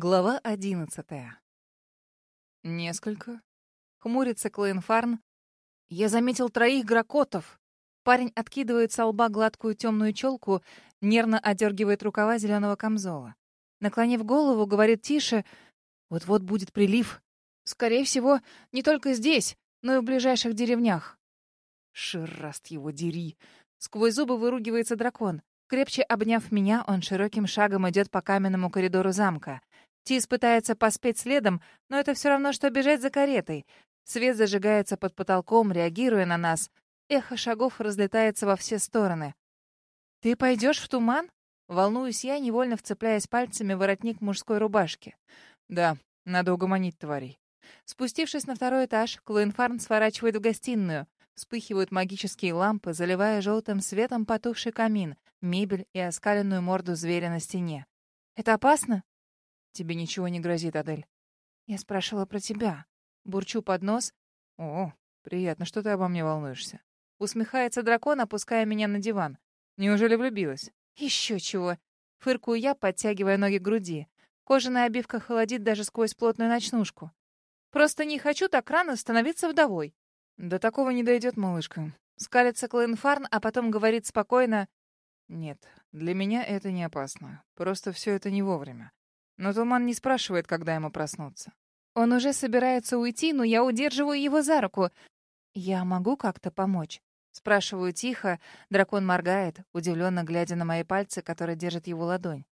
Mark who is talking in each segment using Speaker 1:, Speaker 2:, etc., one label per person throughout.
Speaker 1: Глава одиннадцатая. Несколько. Хмурится Клоенфарн. Я заметил троих гракотов. Парень откидывает со лба гладкую темную челку, нервно одергивает рукава зеленого камзола. Наклонив голову, говорит тише. Вот-вот будет прилив. Скорее всего, не только здесь, но и в ближайших деревнях. Шераст его дери. Сквозь зубы выругивается дракон. Крепче обняв меня, он широким шагом идет по каменному коридору замка. Тис пытается поспеть следом, но это все равно, что бежать за каретой. Свет зажигается под потолком, реагируя на нас. Эхо шагов разлетается во все стороны. «Ты пойдешь в туман?» Волнуюсь я, невольно вцепляясь пальцами в воротник мужской рубашки. «Да, надо угомонить тварей». Спустившись на второй этаж, Клоенфарн сворачивает в гостиную. Вспыхивают магические лампы, заливая желтым светом потухший камин, мебель и оскаленную морду зверя на стене. «Это опасно?» Тебе ничего не грозит, Адель. Я спрашивала про тебя. Бурчу под нос. О, приятно, что ты обо мне волнуешься. Усмехается дракон, опуская меня на диван. Неужели влюбилась? Еще чего. Фыркую я, подтягивая ноги к груди. Кожаная обивка холодит даже сквозь плотную ночнушку. Просто не хочу так рано становиться вдовой. До такого не дойдет, малышка. Скалится Клоенфарн, а потом говорит спокойно. Нет, для меня это не опасно. Просто все это не вовремя. Но Туман не спрашивает, когда ему проснуться. Он уже собирается уйти, но я удерживаю его за руку. «Я могу как-то помочь?» Спрашиваю тихо. Дракон моргает, удивленно глядя на мои пальцы, которые держат его ладонь.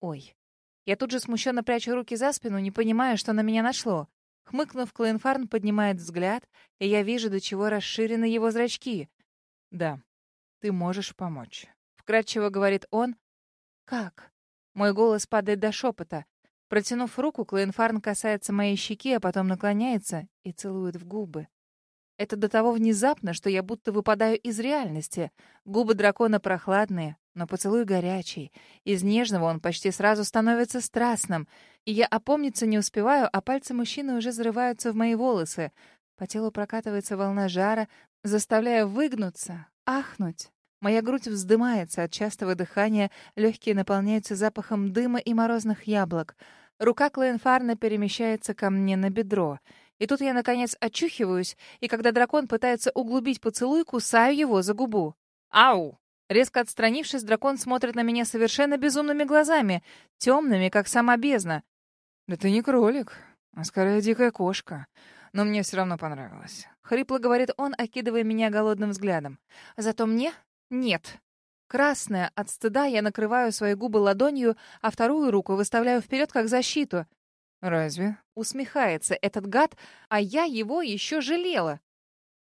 Speaker 1: «Ой». Я тут же смущенно прячу руки за спину, не понимая, что на меня нашло. Хмыкнув, Клоенфарн поднимает взгляд, и я вижу, до чего расширены его зрачки. «Да, ты можешь помочь», — вкратчиво говорит он. «Как?» Мой голос падает до шепота. Протянув руку, Клоенфарн касается моей щеки, а потом наклоняется и целует в губы. Это до того внезапно, что я будто выпадаю из реальности. Губы дракона прохладные, но поцелуй горячий. Из нежного он почти сразу становится страстным. И я опомниться не успеваю, а пальцы мужчины уже зарываются в мои волосы. По телу прокатывается волна жара, заставляя выгнуться, ахнуть. Моя грудь вздымается от частого дыхания, легкие наполняются запахом дыма и морозных яблок — Рука Клоенфарна перемещается ко мне на бедро. И тут я, наконец, очухиваюсь, и когда дракон пытается углубить поцелуй, кусаю его за губу. «Ау!» Резко отстранившись, дракон смотрит на меня совершенно безумными глазами, темными, как сама бездна. «Да ты не кролик, а скорее дикая кошка. Но мне все равно понравилось». Хрипло говорит он, окидывая меня голодным взглядом. «Зато мне нет». Красная от стыда, я накрываю свои губы ладонью, а вторую руку выставляю вперед как защиту. «Разве?» — усмехается этот гад, а я его еще жалела.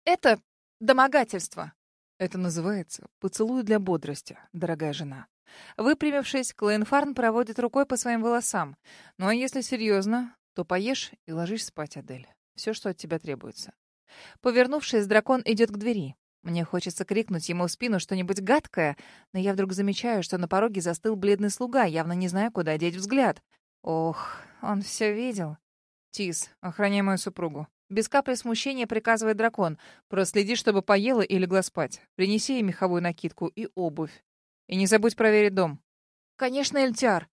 Speaker 1: «Это домогательство». Это называется «поцелуй для бодрости», дорогая жена. Выпрямившись, Клоенфарн проводит рукой по своим волосам. Ну а если серьезно, то поешь и ложись спать, Адель. Все, что от тебя требуется. Повернувшись, дракон идет к двери. Мне хочется крикнуть ему в спину что-нибудь гадкое, но я вдруг замечаю, что на пороге застыл бледный слуга, явно не зная, куда деть взгляд. Ох, он все видел. Тис, охраняй мою супругу. Без капли смущения приказывает дракон. Проследи, чтобы поела и легла спать. Принеси ей меховую накидку и обувь. И не забудь проверить дом. Конечно, Эльтяр.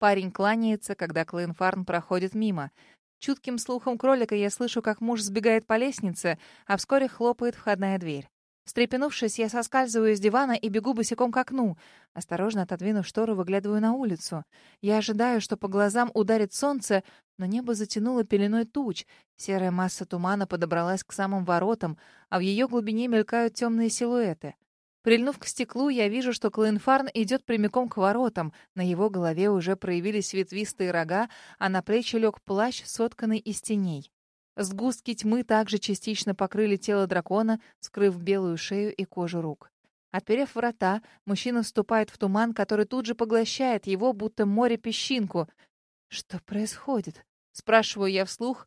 Speaker 1: Парень кланяется, когда Клоенфарн проходит мимо. Чутким слухом кролика я слышу, как муж сбегает по лестнице, а вскоре хлопает входная дверь. Встрепенувшись, я соскальзываю с дивана и бегу босиком к окну. Осторожно отодвинув штору, выглядываю на улицу. Я ожидаю, что по глазам ударит солнце, но небо затянуло пеленой туч. Серая масса тумана подобралась к самым воротам, а в ее глубине мелькают темные силуэты. Прильнув к стеклу, я вижу, что Клоенфарн идет прямиком к воротам. На его голове уже проявились ветвистые рога, а на плечи лег плащ, сотканный из теней. Сгустки тьмы также частично покрыли тело дракона, скрыв белую шею и кожу рук. Отперев врата, мужчина вступает в туман, который тут же поглощает его, будто море песчинку. «Что происходит?» — спрашиваю я вслух.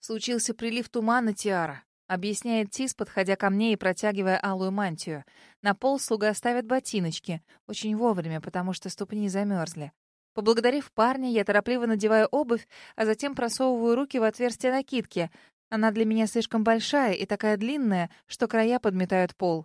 Speaker 1: «Случился прилив тумана, Тиара», — объясняет Тис, подходя ко мне и протягивая алую мантию. На пол слуга ставит ботиночки. Очень вовремя, потому что ступни замерзли. Поблагодарив парня, я торопливо надеваю обувь, а затем просовываю руки в отверстие накидки. Она для меня слишком большая и такая длинная, что края подметают пол.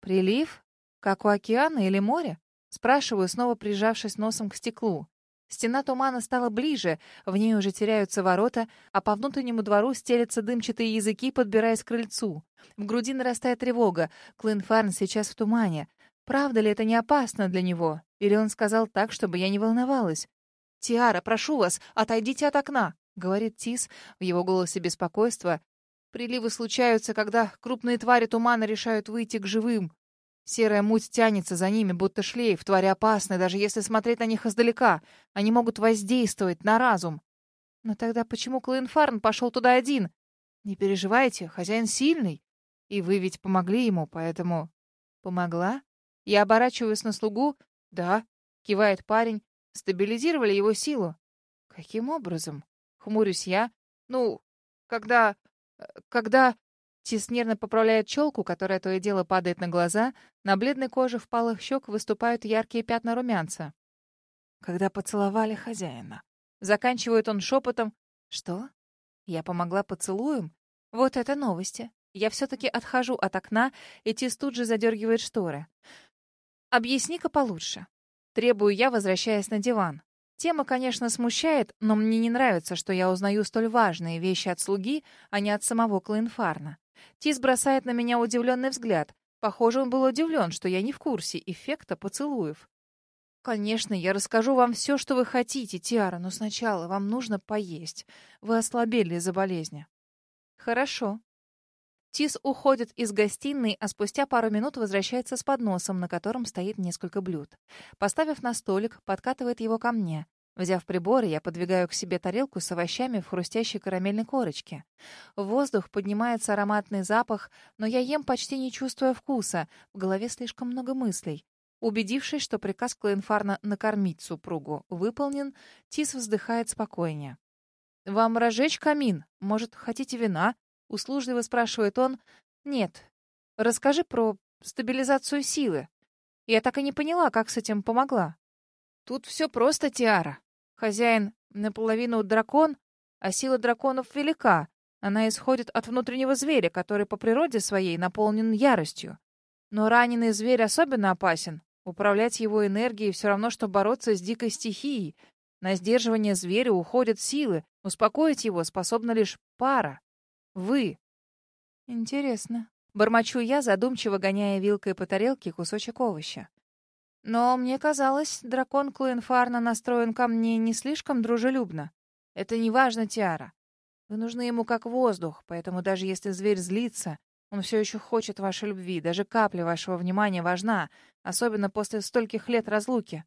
Speaker 1: «Прилив? Как у океана или моря?» Спрашиваю, снова прижавшись носом к стеклу. Стена тумана стала ближе, в ней уже теряются ворота, а по внутреннему двору стелятся дымчатые языки, подбираясь к крыльцу. В груди нарастает тревога. Клин Фарн сейчас в тумане. Правда ли это не опасно для него? Или он сказал так, чтобы я не волновалась? «Тиара, прошу вас, отойдите от окна», — говорит Тис, в его голосе беспокойство. Приливы случаются, когда крупные твари тумана решают выйти к живым. Серая муть тянется за ними, будто шлейф. Твари опасны, даже если смотреть на них издалека. Они могут воздействовать на разум. Но тогда почему Клоенфарн пошел туда один? Не переживайте, хозяин сильный. И вы ведь помогли ему, поэтому... Помогла? Я оборачиваюсь на слугу. Да, кивает парень. Стабилизировали его силу. Каким образом? Хмурюсь я. Ну, когда... Э, когда... Тис нервно поправляет челку, которая то и дело падает на глаза. На бледной коже впалых щек выступают яркие пятна румянца. Когда поцеловали хозяина. Заканчивает он шепотом. Что? Я помогла поцелуем? Вот это новости. Я все-таки отхожу от окна, и Тис тут же задергивает шторы. «Объясни-ка получше». Требую я, возвращаясь на диван. Тема, конечно, смущает, но мне не нравится, что я узнаю столь важные вещи от слуги, а не от самого Клоенфарна. Тис бросает на меня удивленный взгляд. Похоже, он был удивлен, что я не в курсе эффекта поцелуев. «Конечно, я расскажу вам все, что вы хотите, Тиара, но сначала вам нужно поесть. Вы ослабели из-за болезни». «Хорошо». Тис уходит из гостиной, а спустя пару минут возвращается с подносом, на котором стоит несколько блюд. Поставив на столик, подкатывает его ко мне. Взяв приборы, я подвигаю к себе тарелку с овощами в хрустящей карамельной корочке. В воздух поднимается ароматный запах, но я ем почти не чувствуя вкуса. В голове слишком много мыслей. Убедившись, что приказ Клоенфарна накормить супругу выполнен, Тис вздыхает спокойнее. «Вам разжечь камин? Может, хотите вина?» — услужливо спрашивает он. «Нет. Расскажи про стабилизацию силы. Я так и не поняла, как с этим помогла». «Тут все просто, Тиара. Хозяин наполовину дракон, а сила драконов велика. Она исходит от внутреннего зверя, который по природе своей наполнен яростью. Но раненый зверь особенно опасен. Управлять его энергией все равно, что бороться с дикой стихией. На сдерживание зверя уходят силы. Успокоить его способна лишь пара. Вы. Интересно. Бормочу я, задумчиво гоняя вилкой по тарелке кусочек овоща. Но мне казалось, дракон Клоенфарна настроен ко мне не слишком дружелюбно. Это не важно, Тиара. Вы нужны ему как воздух, поэтому даже если зверь злится, он все еще хочет вашей любви. Даже капля вашего внимания важна, особенно после стольких лет разлуки.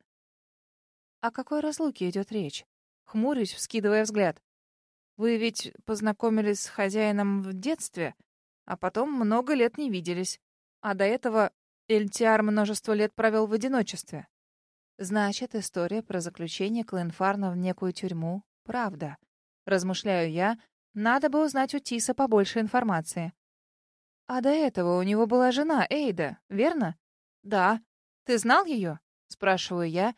Speaker 1: О какой разлуке идет речь? Хмурюсь, вскидывая взгляд. Вы ведь познакомились с хозяином в детстве, а потом много лет не виделись. А до этого Эльтиар множество лет провел в одиночестве. Значит, история про заключение Кленфарна в некую тюрьму — правда. Размышляю я, надо бы узнать у Тиса побольше информации. А до этого у него была жена, Эйда, верно? Да. Ты знал ее? Спрашиваю я.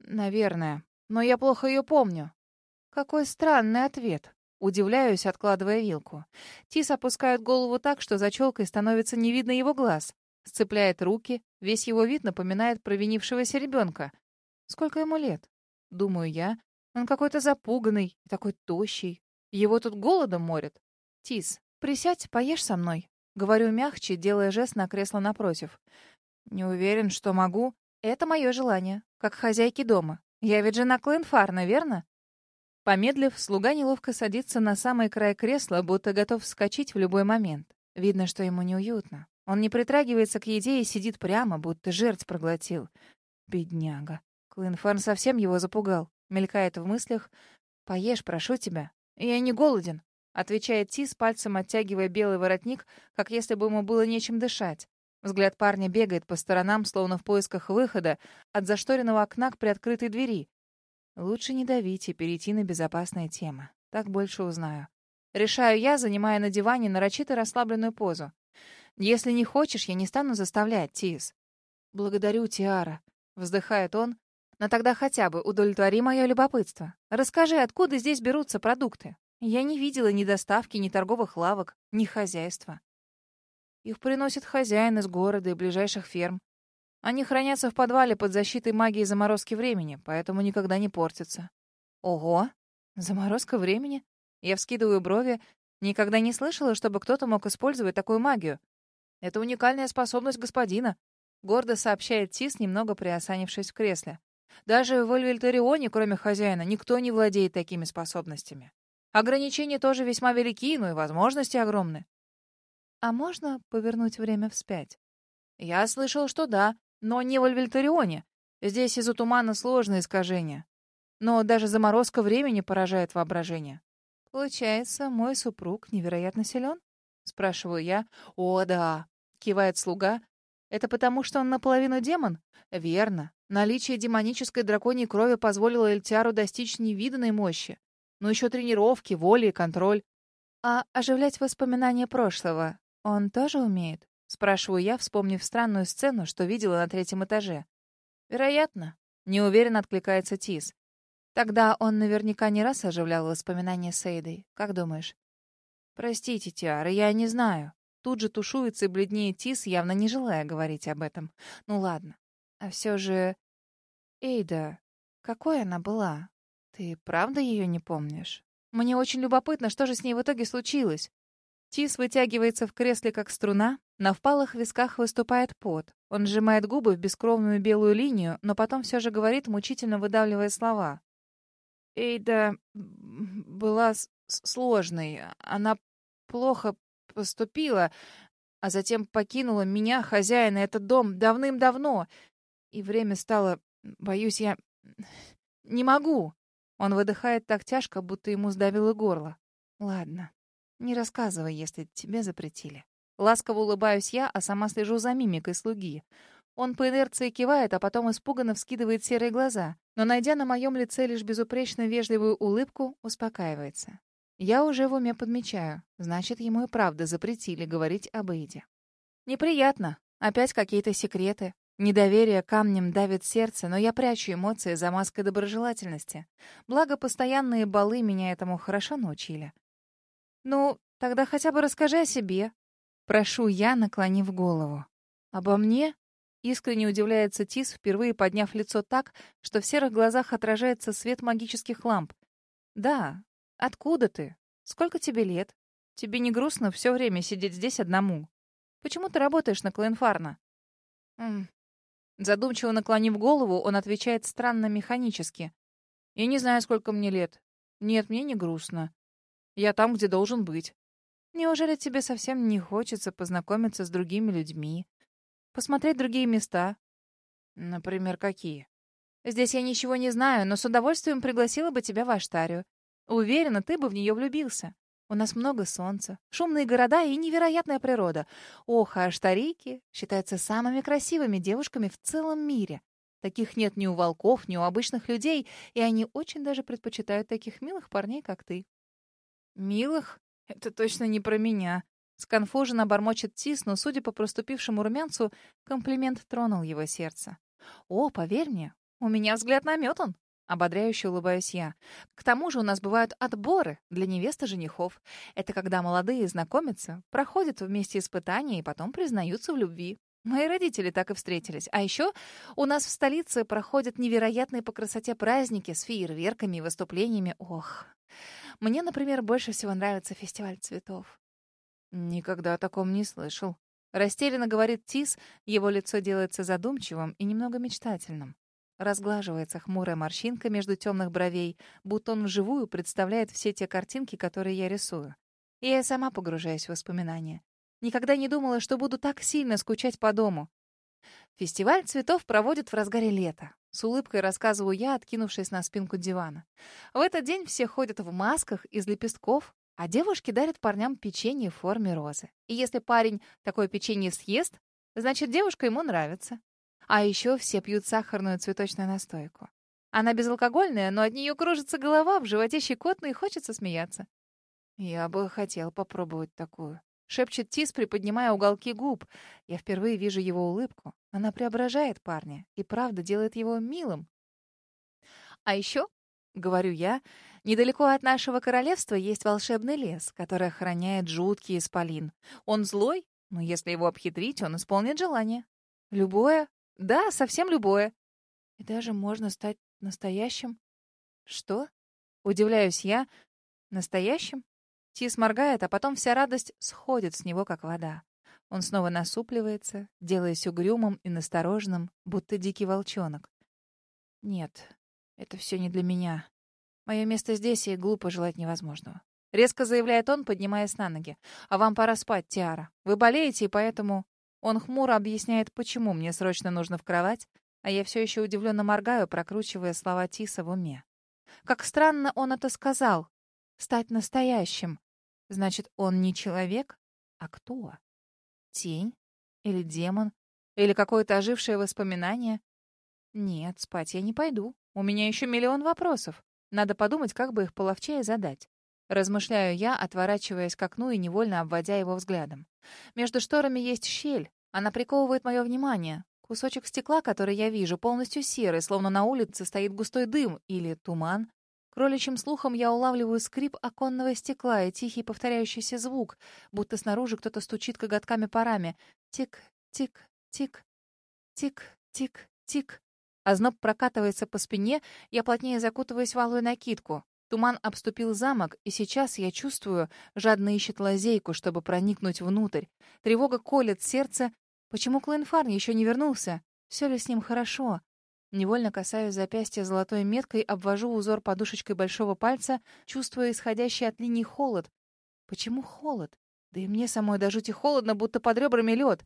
Speaker 1: Наверное. Но я плохо ее помню. Какой странный ответ. Удивляюсь, откладывая вилку. Тис опускает голову так, что за челкой становится не видно его глаз. Сцепляет руки, весь его вид напоминает провинившегося ребенка. Сколько ему лет? Думаю я. Он какой-то запуганный, такой тощий. Его тут голодом морят. Тис, присядь, поешь со мной. Говорю мягче, делая жест на кресло напротив. Не уверен, что могу. Это мое желание, как хозяйки дома. Я ведь жена Клинфарна, верно? Помедлив, слуга неловко садится на самый край кресла, будто готов вскочить в любой момент. Видно, что ему неуютно. Он не притрагивается к еде и сидит прямо, будто жертв проглотил. Бедняга. Клинфарн совсем его запугал. Мелькает в мыслях. «Поешь, прошу тебя. Я не голоден», — отвечает Тис, пальцем оттягивая белый воротник, как если бы ему было нечем дышать. Взгляд парня бегает по сторонам, словно в поисках выхода, от зашторенного окна к приоткрытой двери. Лучше не давить и перейти на безопасные темы. Так больше узнаю. Решаю я, занимая на диване нарочито расслабленную позу. Если не хочешь, я не стану заставлять, Тис. Благодарю, Тиара, вздыхает он. Но тогда хотя бы удовлетвори мое любопытство. Расскажи, откуда здесь берутся продукты? Я не видела ни доставки, ни торговых лавок, ни хозяйства. Их приносит хозяин из города и ближайших ферм. Они хранятся в подвале под защитой магии заморозки времени, поэтому никогда не портятся. Ого! Заморозка времени? Я вскидываю брови. Никогда не слышала, чтобы кто-то мог использовать такую магию. Это уникальная способность господина, гордо сообщает Тис, немного приосанившись в кресле. Даже в Эльвельтарионе, кроме хозяина, никто не владеет такими способностями. Ограничения тоже весьма велики, но и возможности огромны. А можно повернуть время вспять? Я слышал, что да, но не в Альвельтарионе. Здесь из-за тумана сложные искажения. Но даже заморозка времени поражает воображение. Получается, мой супруг невероятно силен? Спрашиваю я. О, да, кивает слуга. Это потому, что он наполовину демон? Верно. Наличие демонической драконьей крови позволило Эльтиару достичь невиданной мощи. Но еще тренировки, воли и контроль. А оживлять воспоминания прошлого он тоже умеет? Спрашиваю я, вспомнив странную сцену, что видела на третьем этаже. Вероятно. Неуверенно откликается Тис. Тогда он наверняка не раз оживлял воспоминания с Эйдой. Как думаешь? Простите, Тиара, я не знаю. Тут же тушуется и бледнеет Тис, явно не желая говорить об этом. Ну ладно. А все же... Эйда, какой она была? Ты правда ее не помнишь? Мне очень любопытно, что же с ней в итоге случилось. Тис вытягивается в кресле, как струна. На впалых висках выступает пот. Он сжимает губы в бескровную белую линию, но потом все же говорит, мучительно выдавливая слова. Эйда была сложной. Она плохо поступила, а затем покинула меня, хозяина, этот дом давным-давно. И время стало... Боюсь, я... Не могу. Он выдыхает так тяжко, будто ему сдавило горло. Ладно, не рассказывай, если тебе запретили. Ласково улыбаюсь я, а сама слежу за мимикой слуги. Он по инерции кивает, а потом испуганно вскидывает серые глаза, но, найдя на моем лице лишь безупречно вежливую улыбку, успокаивается. Я уже в уме подмечаю, значит, ему и правда запретили говорить об Эйде. Неприятно. Опять какие-то секреты. Недоверие камнем давит сердце, но я прячу эмоции за маской доброжелательности. Благо, постоянные балы меня этому хорошо научили. «Ну, тогда хотя бы расскажи о себе», — прошу я, наклонив голову. «Обо мне?» — искренне удивляется Тис, впервые подняв лицо так, что в серых глазах отражается свет магических ламп. «Да. Откуда ты? Сколько тебе лет? Тебе не грустно все время сидеть здесь одному? Почему ты работаешь на Клоенфарна?» Задумчиво наклонив голову, он отвечает странно механически. «Я не знаю, сколько мне лет. Нет, мне не грустно. Я там, где должен быть. Неужели тебе совсем не хочется познакомиться с другими людьми? Посмотреть другие места? Например, какие? Здесь я ничего не знаю, но с удовольствием пригласила бы тебя в Аштарию. Уверена, ты бы в нее влюбился. У нас много солнца, шумные города и невероятная природа. Ох, а аштарийки считаются самыми красивыми девушками в целом мире. Таких нет ни у волков, ни у обычных людей, и они очень даже предпочитают таких милых парней, как ты. Милых? Это точно не про меня. Сконфуженно бормочет Тис, но, судя по проступившему румянцу, комплимент тронул его сердце. «О, поверь мне, у меня взгляд наметан. Ободряюще улыбаюсь я. К тому же у нас бывают отборы для невест и женихов. Это когда молодые знакомятся, проходят вместе испытания и потом признаются в любви. Мои родители так и встретились. А еще у нас в столице проходят невероятные по красоте праздники с фейерверками и выступлениями. Ох, мне, например, больше всего нравится фестиваль цветов. Никогда о таком не слышал. Растерянно говорит Тис, его лицо делается задумчивым и немного мечтательным. Разглаживается хмурая морщинка между темных бровей, будто он вживую представляет все те картинки, которые я рисую. И я сама погружаюсь в воспоминания. Никогда не думала, что буду так сильно скучать по дому. Фестиваль цветов проводят в разгаре лета. С улыбкой рассказываю я, откинувшись на спинку дивана. В этот день все ходят в масках из лепестков, а девушки дарят парням печенье в форме розы. И если парень такое печенье съест, значит, девушка ему нравится. А еще все пьют сахарную цветочную настойку. Она безалкогольная, но от нее кружится голова, в животе щекотно и хочется смеяться. «Я бы хотел попробовать такую», — шепчет Тис, приподнимая уголки губ. Я впервые вижу его улыбку. Она преображает парня и правда делает его милым. «А еще», — говорю я, — «недалеко от нашего королевства есть волшебный лес, который охраняет жуткий исполин. Он злой, но если его обхитрить, он исполнит желание. Любое, Да, совсем любое. И даже можно стать настоящим. Что? Удивляюсь я. Настоящим? Тис моргает, а потом вся радость сходит с него, как вода. Он снова насупливается, делаясь угрюмым и настороженным, будто дикий волчонок. Нет, это все не для меня. Мое место здесь, и глупо желать невозможного. Резко заявляет он, поднимаясь на ноги. «А вам пора спать, Тиара. Вы болеете, и поэтому...» Он хмуро объясняет, почему мне срочно нужно в кровать, а я все еще удивленно моргаю, прокручивая слова Тиса в уме. Как странно он это сказал. Стать настоящим. Значит, он не человек, а кто? Тень? Или демон? Или какое-то ожившее воспоминание? Нет, спать я не пойду. У меня еще миллион вопросов. Надо подумать, как бы их половчее задать. Размышляю я, отворачиваясь к окну и невольно обводя его взглядом. Между шторами есть щель. Она приковывает мое внимание. Кусочек стекла, который я вижу, полностью серый, словно на улице стоит густой дым или туман. Кроличьим слухом я улавливаю скрип оконного стекла и тихий повторяющийся звук, будто снаружи кто-то стучит коготками парами. Тик, тик, тик, тик, тик, тик. Озноб прокатывается по спине, я плотнее закутываюсь в алую накидку. Туман обступил замок, и сейчас я чувствую, жадно ищет лазейку, чтобы проникнуть внутрь. Тревога колет сердце. Почему Клэнфарн еще не вернулся? Все ли с ним хорошо? Невольно касаюсь запястья золотой меткой, обвожу узор подушечкой большого пальца, чувствуя исходящий от линии холод. Почему холод? Да и мне самой до жути холодно, будто под ребрами лед.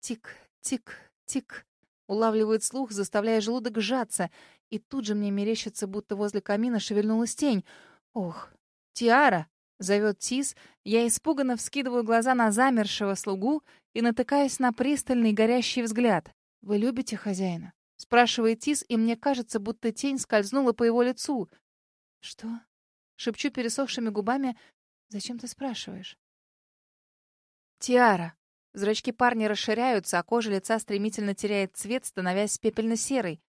Speaker 1: Тик, тик, тик. Улавливает слух, заставляя желудок сжаться. И тут же мне мерещится, будто возле камина шевельнулась тень. «Ох, Тиара!» — зовет Тис. Я испуганно вскидываю глаза на замершего слугу и натыкаюсь на пристальный горящий взгляд. «Вы любите хозяина?» — спрашивает Тис, и мне кажется, будто тень скользнула по его лицу. «Что?» — шепчу пересохшими губами. «Зачем ты спрашиваешь?» «Тиара!» Зрачки парня расширяются, а кожа лица стремительно теряет цвет, становясь пепельно-серой.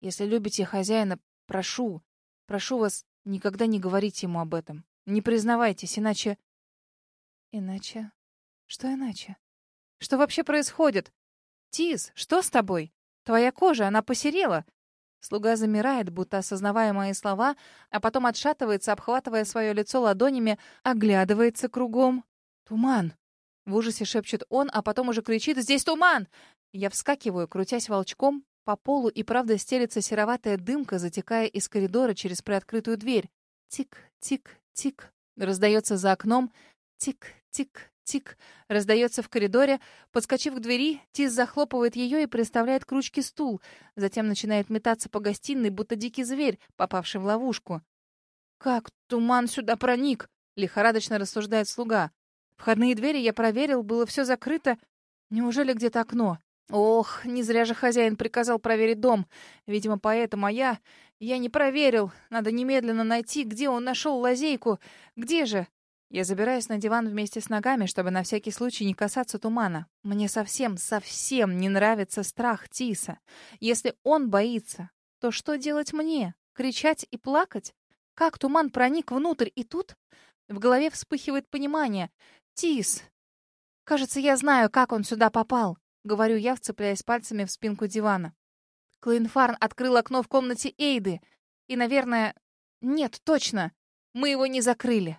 Speaker 1: Если любите хозяина, прошу, прошу вас, никогда не говорите ему об этом. Не признавайтесь, иначе... Иначе? Что иначе? Что вообще происходит? Тиз, что с тобой? Твоя кожа, она посерела. Слуга замирает, будто осознавая мои слова, а потом отшатывается, обхватывая свое лицо ладонями, оглядывается кругом. Туман. В ужасе шепчет он, а потом уже кричит «Здесь туман!» Я вскакиваю, крутясь волчком, по полу и правда стелется сероватая дымка, затекая из коридора через приоткрытую дверь. Тик-тик-тик. Раздается за окном. Тик-тик-тик. Раздается в коридоре. Подскочив к двери, Тис захлопывает ее и приставляет к ручке стул. Затем начинает метаться по гостиной, будто дикий зверь, попавший в ловушку. «Как туман сюда проник?» — лихорадочно рассуждает слуга. «Входные двери я проверил, было все закрыто. Неужели где-то окно?» Ох, не зря же хозяин приказал проверить дом. Видимо, поэтому, я... Я не проверил. Надо немедленно найти, где он нашел лазейку. Где же? Я забираюсь на диван вместе с ногами, чтобы на всякий случай не касаться тумана. Мне совсем, совсем не нравится страх Тиса. Если он боится, то что делать мне? Кричать и плакать? Как туман проник внутрь и тут? В голове вспыхивает понимание. Тис! Кажется, я знаю, как он сюда попал. — говорю я, вцепляясь пальцами в спинку дивана. Клейнфарн открыл окно в комнате Эйды. И, наверное... Нет, точно. Мы его не закрыли.